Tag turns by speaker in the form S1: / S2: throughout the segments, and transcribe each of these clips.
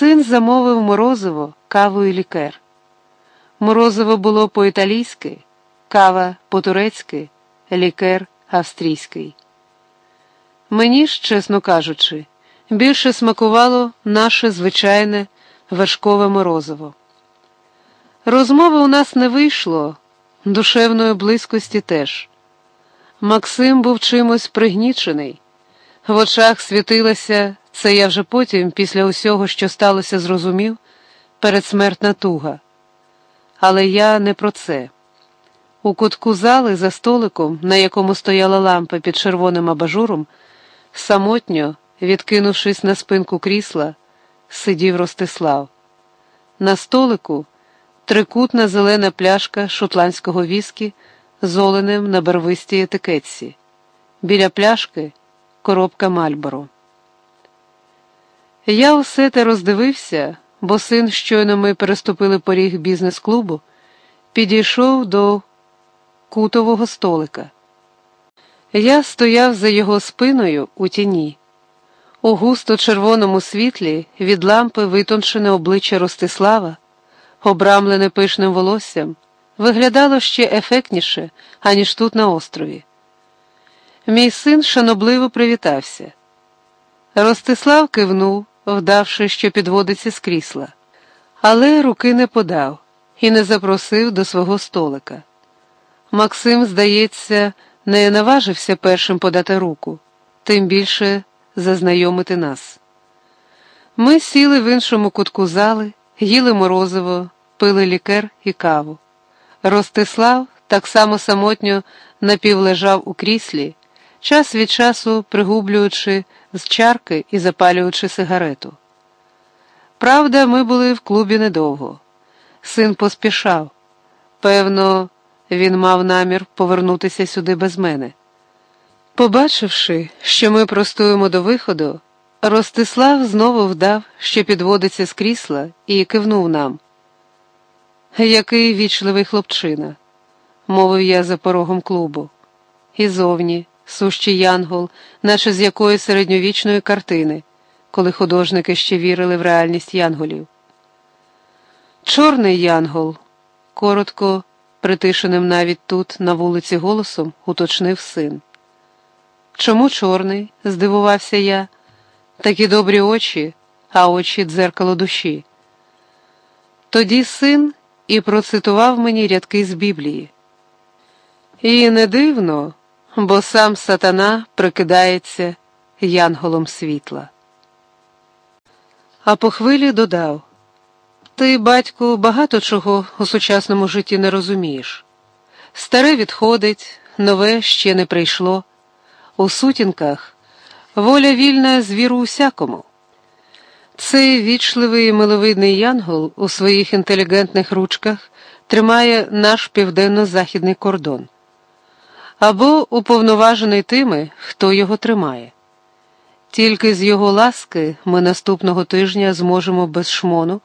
S1: син замовив морозиво, каву і лікер. Морозиво було по-італійськи, кава по-турецьки, лікер австрійський. Мені ж, чесно кажучи, більше смакувало наше звичайне вершкове морозиво. Розмови у нас не вийшло, душевної близькості теж. Максим був чимось пригнічений, в очах світилася, це я вже потім, після усього, що сталося, зрозумів, передсмертна туга. Але я не про це. У кутку зали за столиком, на якому стояла лампа під червоним абажуром, самотньо, відкинувшись на спинку крісла, сидів Ростислав. На столику трикутна зелена пляшка шотландського віскі з оленем на барвистій етикетці. Біля пляшки коробка Мальборо. Я усе те роздивився, бо син, щойно ми переступили поріг бізнес-клубу, підійшов до кутового столика. Я стояв за його спиною у тіні. У густо червоному світлі від лампи витончене обличчя Ростислава, обрамлене пишним волоссям, виглядало ще ефектніше, аніж тут на острові. Мій син шанобливо привітався. Ростислав кивнув, вдавши, що підводиться з крісла, але руки не подав і не запросив до свого столика. Максим, здається, не наважився першим подати руку, тим більше зазнайомити нас. Ми сіли в іншому кутку зали, їли морозиво, пили лікер і каву. Ростислав так само самотньо напівлежав у кріслі, час від часу пригублюючи з чарки і запалюючи сигарету. Правда, ми були в клубі недовго. Син поспішав. Певно, він мав намір повернутися сюди без мене. Побачивши, що ми простуємо до виходу, Ростислав знову вдав, що підводиться з крісла, і кивнув нам. Який вічливий хлопчина, мовив я за порогом клубу. І зовні, сущий янгол, наче з якоїсь середньовічної картини, коли художники ще вірили в реальність янголів. Чорний янгол, коротко, притишеним навіть тут, на вулиці голосом, уточнив син. Чому чорний? здивувався я. Такі добрі очі, а очі дзеркало душі. Тоді син і процитував мені рядки з Біблії. І не дивно, бо сам сатана прикидається янголом світла. А по хвилі додав Ти, батьку, багато чого у сучасному житті не розумієш. Старе відходить, нове ще не прийшло. У сутінках воля вільна звіру усякому. Цей вічливий миловидний янгол у своїх інтелігентних ручках тримає наш південно-західний кордон або уповноважений тими, хто його тримає. Тільки з його ласки ми наступного тижня зможемо без шмону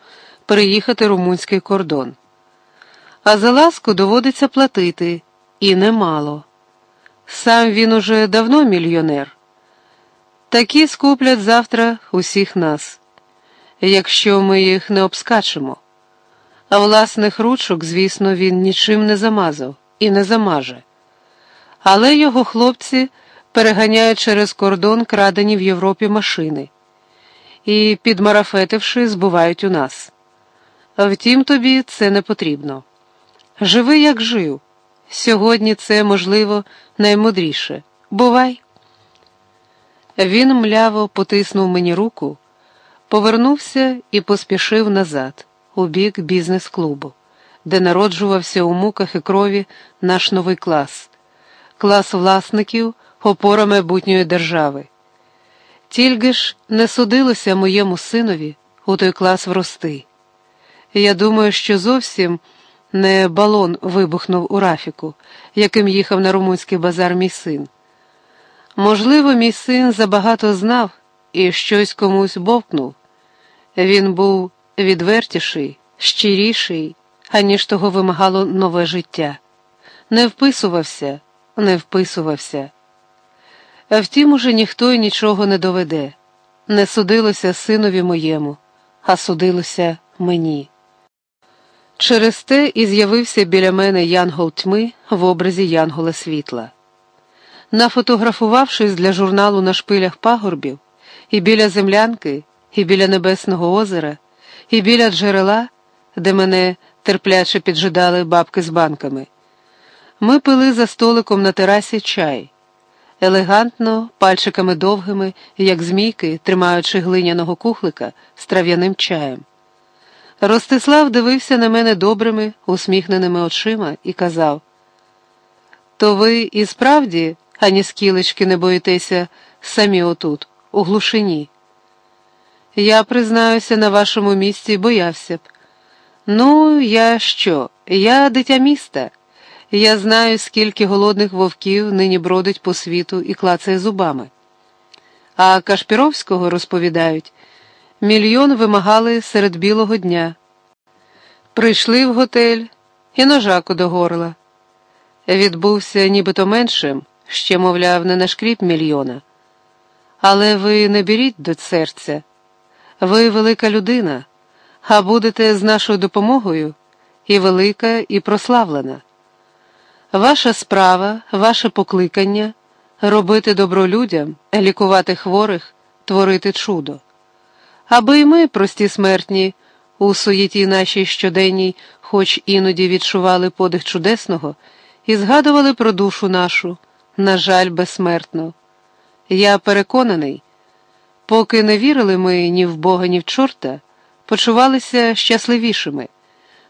S1: переїхати румунський кордон. А за ласку доводиться платити, і немало. Сам він уже давно мільйонер. Такі скуплять завтра усіх нас, якщо ми їх не обскачемо. А власних ручок, звісно, він нічим не замазав і не замаже. Але його хлопці переганяють через кордон крадені в Європі машини і, підмарафетивши, збувають у нас. Втім, тобі це не потрібно. Живи, як жив. Сьогодні це, можливо, наймудріше. Бувай. Він мляво потиснув мені руку, повернувся і поспішив назад, у бік бізнес-клубу, де народжувався у муках і крові наш новий клас, клас власників, опора майбутньої держави. Тільки ж не судилося моєму синові у той клас врости. Я думаю, що зовсім не балон вибухнув у рафіку, яким їхав на румунський базар мій син. Можливо, мій син забагато знав і щось комусь бовкнув. Він був відвертіший, щиріший, аніж того вимагало нове життя. Не вписувався, не вписувався. А втім, уже ніхто й нічого не доведе, не судилося синові моєму, а судилося мені. Через те і з'явився біля мене Янгол тьми в образі Янгола світла. Нафотографувавшись для журналу на шпилях пагорбів, і біля землянки, і біля Небесного озера, і біля джерела, де мене терпляче піджидали бабки з банками, ми пили за столиком на терасі чай, елегантно, пальчиками довгими, як змійки, тримаючи глиняного кухлика з трав'яним чаєм. Ростислав дивився на мене добрими, усміхненими очима і казав: То ви і справді, ані скілечки, не боїтеся самі отут, у глушині. Я, признаюся, на вашому місці боявся б. Ну, я що? Я дитя міста. Я знаю, скільки голодних вовків нині бродить по світу і клацає зубами. А Кашпіровського розповідають. Мільйон вимагали серед білого дня. Прийшли в готель і ножаку до горла. Відбувся нібито меншим, ще, мовляв, не нашкріп мільйона. Але ви не беріть до серця. Ви велика людина, а будете з нашою допомогою і велика, і прославлена. Ваша справа, ваше покликання робити добро людям, лікувати хворих, творити чудо аби й ми, прості смертні, у суєті нашій щоденній, хоч іноді відчували подих чудесного, і згадували про душу нашу, на жаль, безсмертну. Я переконаний, поки не вірили ми ні в Бога, ні в чорта, почувалися щасливішими,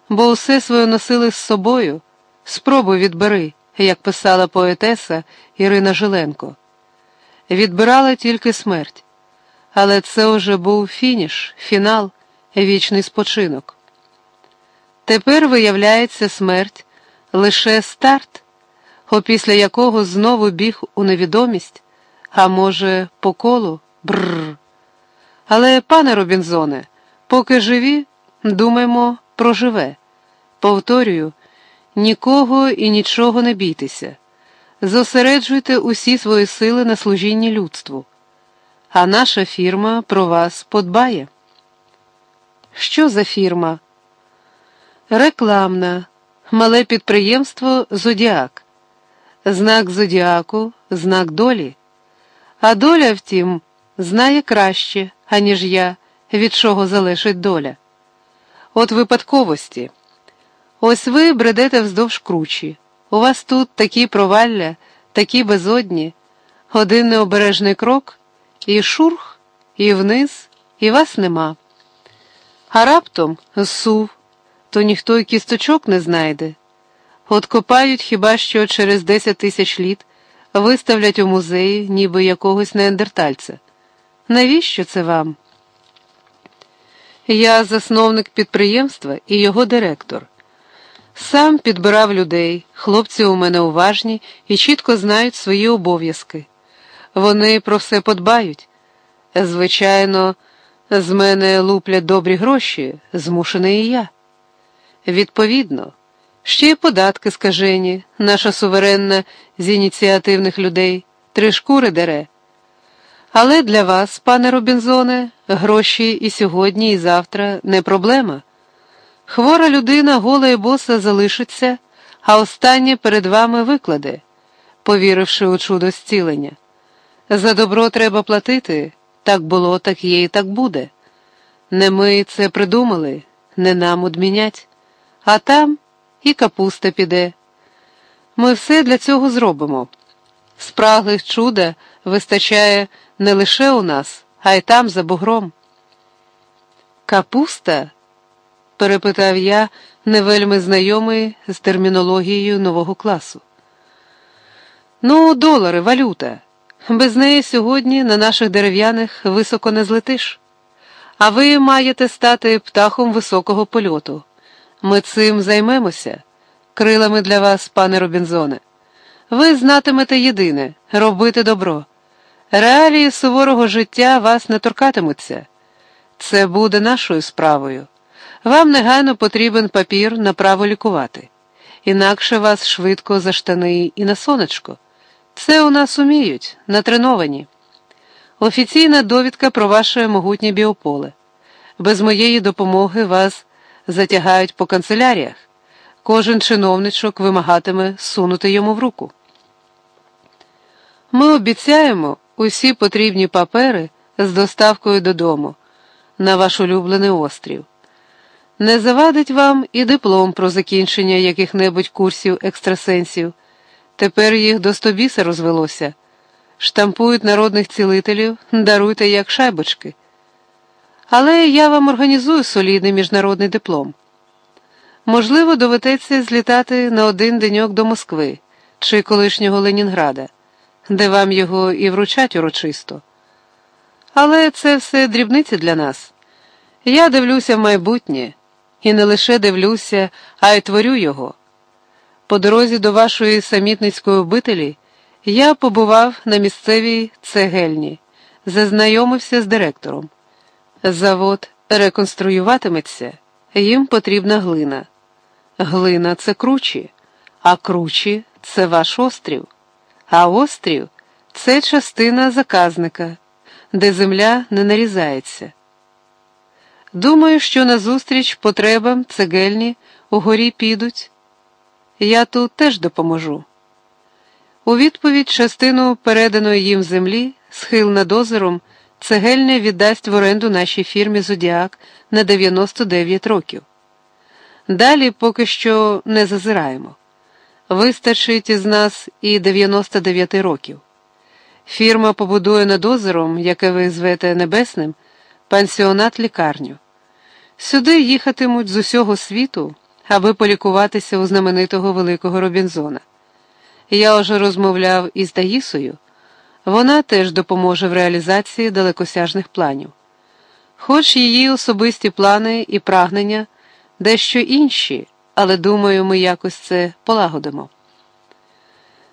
S1: бо усе своє носили з собою, спробуй відбери, як писала поетеса Ірина Жиленко. Відбирала тільки смерть. Але це уже був фініш, фінал, вічний спочинок. Тепер виявляється смерть лише старт, опісля якого знову біг у невідомість, а може, по колу бррр. Але, пане Робінзоне, поки живі, думаємо про живе. Повторюю, нікого і нічого не бійтеся. Зосереджуйте усі свої сили на служінні людству а наша фірма про вас подбає. Що за фірма? Рекламна, мале підприємство Зодіак. Знак Зодіаку, знак долі. А доля, втім, знає краще, аніж я, від чого залежить доля. От випадковості. Ось ви бредете вздовж кручі. У вас тут такі провалля, такі безодні, один необережний крок. І шурх, і вниз, і вас нема. А раптом зсув, то ніхто й кісточок не знайде. От копають хіба що через десять тисяч літ виставлять у музеї, ніби якогось неандертальця. Навіщо це вам? Я засновник підприємства і його директор. Сам підбирав людей, хлопці у мене уважні і чітко знають свої обов'язки. Вони про все подбають. Звичайно, з мене луплять добрі гроші, змушений і я. Відповідно, ще й податки скажені, наша суверенна з ініціативних людей, три шкури дере. Але для вас, пане Робінзоне, гроші і сьогодні, і завтра не проблема. Хвора людина гола і боса залишиться, а останнє перед вами викладе, повіривши у чудо зцілення. За добро треба платити, так було, так є і так буде. Не ми це придумали, не нам одмінять, а там і капуста піде. Ми все для цього зробимо. Спраглих чуда вистачає не лише у нас, а й там за бугром. Капуста? Перепитав я, не вельми знайомий з термінологією нового класу. Ну, долари, валюта. Без неї сьогодні на наших дерев'яних високо не злетиш. А ви маєте стати птахом високого польоту. Ми цим займемося, крилами для вас, пане Робінзоне. Ви знатимете єдине робити добро. Реалії суворого життя вас не торкатимуться. Це буде нашою справою. Вам негайно потрібен папір на право лікувати, інакше вас швидко за штани і на сонечко. Це у нас уміють, натреновані. Офіційна довідка про ваше могутнє біополе. без моєї допомоги вас затягають по канцеляріях. Кожен чиновничок вимагатиме сунути йому в руку. Ми обіцяємо усі потрібні папери з доставкою додому на ваш улюблений острів. Не завадить вам і диплом про закінчення яких-небудь курсів екстрасенсів. Тепер їх до стобіса розвелося. Штампують народних цілителів, даруйте як шайбочки. Але я вам організую солідний міжнародний диплом. Можливо, доведеться злітати на один деньок до Москви чи колишнього Ленінграда, де вам його і вручать урочисто. Але це все дрібниці для нас. Я дивлюся в майбутнє і не лише дивлюся, а й творю його. По дорозі до вашої самітницької обителі я побував на місцевій цегельні, зазнайомився з директором. Завод реконструюватиметься, їм потрібна глина. Глина це кручі, а кручі це ваш острів, а острів це частина заказника, де земля не нарізається. Думаю, що назустріч потребам цегельні угорі підуть. Я тут теж допоможу. У відповідь частину переданої їм землі, схил над озером, цегельня віддасть в оренду нашій фірмі Зодіак на 99 років. Далі поки що не зазираємо. Вистачить із нас і 99 років. Фірма побудує над озером, яке ви звете небесним, пансіонат лікарню. Сюди їхатимуть з усього світу, аби полікуватися у знаменитого великого Робінзона. Я вже розмовляв із Таїсою, вона теж допоможе в реалізації далекосяжних планів. Хоч її особисті плани і прагнення дещо інші, але думаю, ми якось це полагодимо.